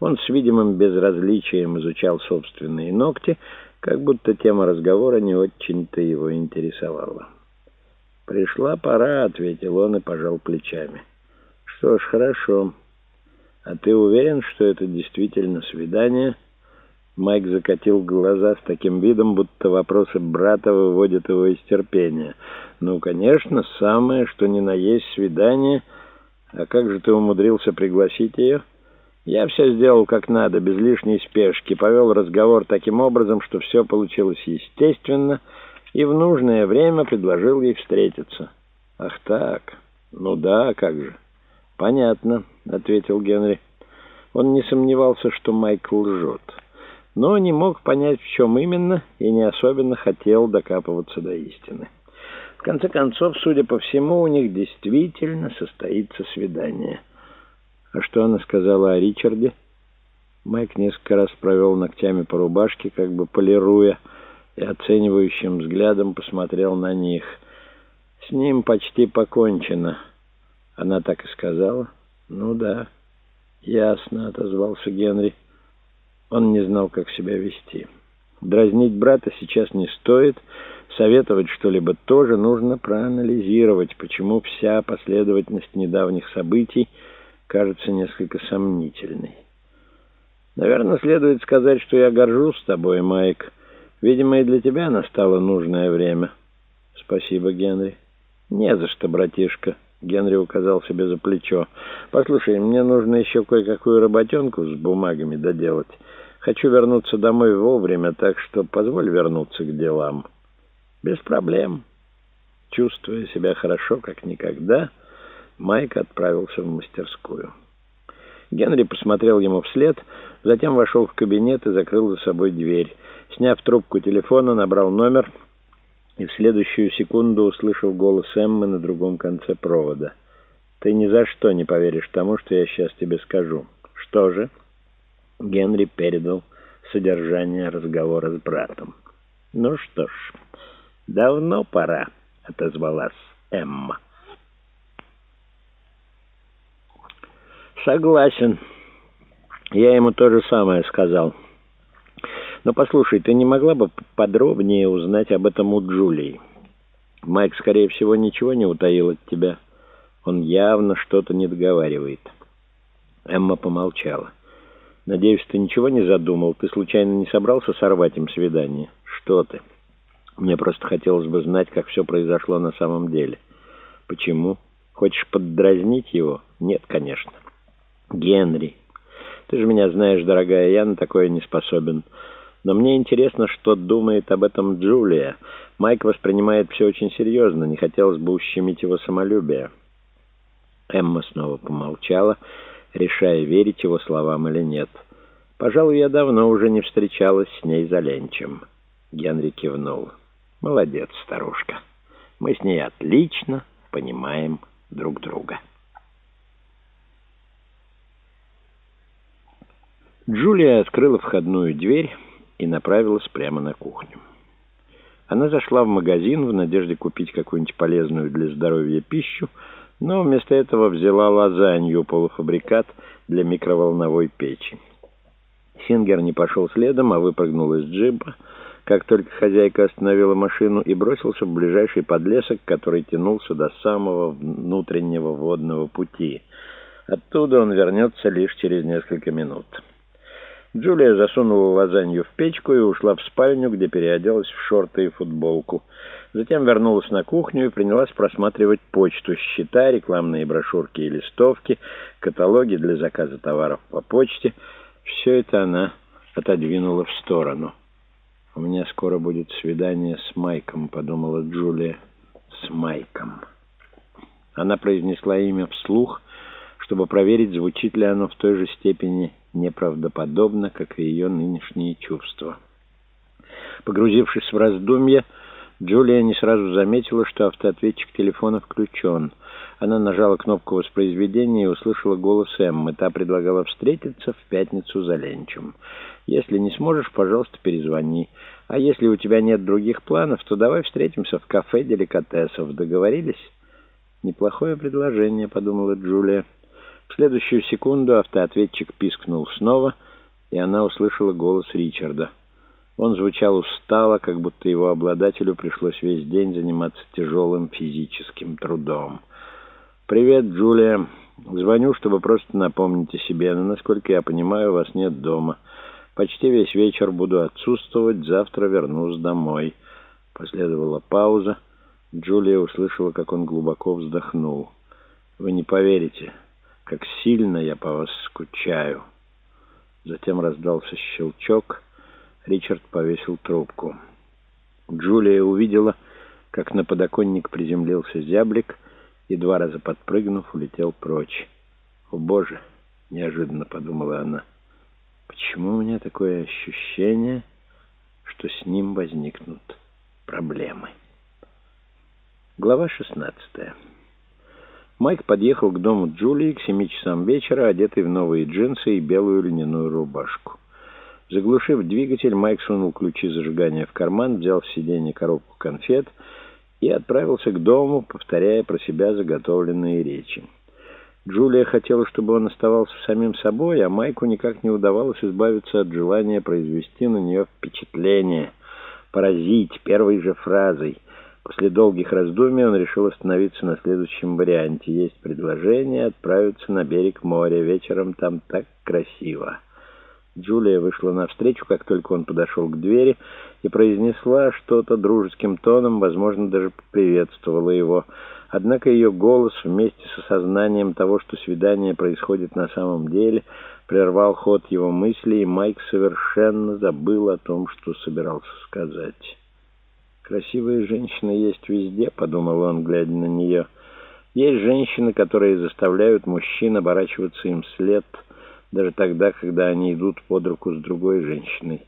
Он с видимым безразличием изучал собственные ногти, как будто тема разговора не очень-то его интересовала. «Пришла пора», — ответил он и пожал плечами. «Что ж, хорошо. А ты уверен, что это действительно свидание?» Майк закатил глаза с таким видом, будто вопросы брата выводят его из терпения. «Ну, конечно, самое, что ни на есть свидание. А как же ты умудрился пригласить ее?» Я все сделал как надо, без лишней спешки, повел разговор таким образом, что все получилось естественно, и в нужное время предложил ей встретиться. «Ах так? Ну да, как же?» «Понятно», — ответил Генри. Он не сомневался, что Майкл лжет, но не мог понять, в чем именно, и не особенно хотел докапываться до истины. В конце концов, судя по всему, у них действительно состоится свидание — а что она сказала о Ричарде? Майк несколько раз провел ногтями по рубашке, как бы полируя, и оценивающим взглядом посмотрел на них. С ним почти покончено. Она так и сказала? Ну да. Ясно, отозвался Генри. Он не знал, как себя вести. Дразнить брата сейчас не стоит. Советовать что-либо тоже нужно проанализировать, почему вся последовательность недавних событий кажется несколько сомнительной. Наверное, следует сказать, что я горжусь тобой, Майк. Видимо, и для тебя настало нужное время. Спасибо, Генри. Не за что, братишка. Генри указал себе за плечо. Послушай, мне нужно еще кое-какую работенку с бумагами доделать. Хочу вернуться домой вовремя, так что позволь вернуться к делам. Без проблем. Чувствуя себя хорошо, как никогда, Майк отправился в мастерскую. Генри посмотрел ему вслед, затем вошел в кабинет и закрыл за собой дверь. Сняв трубку телефона, набрал номер и в следующую секунду услышал голос Эммы на другом конце провода. «Ты ни за что не поверишь тому, что я сейчас тебе скажу». «Что же?» Генри передал содержание разговора с братом. «Ну что ж, давно пора», — отозвалась Эмма. Согласен. Я ему то же самое сказал. Но послушай, ты не могла бы подробнее узнать об этом у Джулии? Майк, скорее всего, ничего не утаил от тебя. Он явно что-то не договаривает. Эмма помолчала. Надеюсь, ты ничего не задумал? Ты случайно не собрался сорвать им свидание? Что ты? Мне просто хотелось бы знать, как все произошло на самом деле. Почему? Хочешь поддразнить его? Нет, конечно. Генри, ты же меня знаешь, дорогая, я на такое не способен. Но мне интересно, что думает об этом Джулия. Майк воспринимает все очень серьезно, не хотелось бы ущемить его самолюбие. Эмма снова помолчала, решая, верить его словам или нет. «Пожалуй, я давно уже не встречалась с ней за ленчем». Генри кивнул. «Молодец, старушка. Мы с ней отлично понимаем друг друга». Джулия открыла входную дверь и направилась прямо на кухню. Она зашла в магазин в надежде купить какую-нибудь полезную для здоровья пищу, но вместо этого взяла лазанью, полуфабрикат для микроволновой печи. Сингер не пошел следом, а выпрыгнул из джипа, как только хозяйка остановила машину и бросился в ближайший подлесок, который тянулся до самого внутреннего водного пути. Оттуда он вернется лишь через несколько минут. Джулия засунула лазанью в печку и ушла в спальню, где переоделась в шорты и футболку. Затем вернулась на кухню и принялась просматривать почту, счета, рекламные брошюрки и листовки, каталоги для заказа товаров по почте. Все это она отодвинула в сторону. «У меня скоро будет свидание с Майком», — подумала Джулия. «С Майком». Она произнесла имя вслух, чтобы проверить, звучит ли оно в той же степени неправдоподобно, как и ее нынешние чувства. Погрузившись в раздумья, Джулия не сразу заметила, что автоответчик телефона включен. Она нажала кнопку воспроизведения и услышала голос Эммы. Та предлагала встретиться в пятницу за ленчем. «Если не сможешь, пожалуйста, перезвони. А если у тебя нет других планов, то давай встретимся в кафе деликатесов. Договорились?» «Неплохое предложение», — подумала Джулия. В следующую секунду автоответчик пискнул снова, и она услышала голос Ричарда. Он звучал устало, как будто его обладателю пришлось весь день заниматься тяжелым физическим трудом. «Привет, Джулия. Звоню, чтобы просто напомнить о себе, но, насколько я понимаю, вас нет дома. Почти весь вечер буду отсутствовать, завтра вернусь домой». Последовала пауза. Джулия услышала, как он глубоко вздохнул. «Вы не поверите, как сильно я по вас скучаю». Затем раздался щелчок. Ричард повесил трубку. Джулия увидела, как на подоконник приземлился зяблик и, два раза подпрыгнув, улетел прочь. «О, Боже!» — неожиданно подумала она. «Почему у меня такое ощущение, что с ним возникнут проблемы?» Глава 16 Майк подъехал к дому Джулии к семи часам вечера, одетый в новые джинсы и белую льняную рубашку. Заглушив двигатель, Майк сунул ключи зажигания в карман, взял с сиденья коробку конфет и отправился к дому, повторяя про себя заготовленные речи. Джулия хотела, чтобы он оставался самим собой, а Майку никак не удавалось избавиться от желания произвести на нее впечатление, поразить первой же фразой — После долгих раздумий он решил остановиться на следующем варианте. Есть предложение отправиться на берег моря. Вечером там так красиво. Джулия вышла навстречу, как только он подошел к двери, и произнесла что-то дружеским тоном, возможно, даже приветствовала его. Однако ее голос вместе с осознанием того, что свидание происходит на самом деле, прервал ход его мыслей, и Майк совершенно забыл о том, что собирался сказать. «Красивые женщины есть везде», — подумал он, глядя на нее. «Есть женщины, которые заставляют мужчин оборачиваться им вслед, даже тогда, когда они идут под руку с другой женщиной».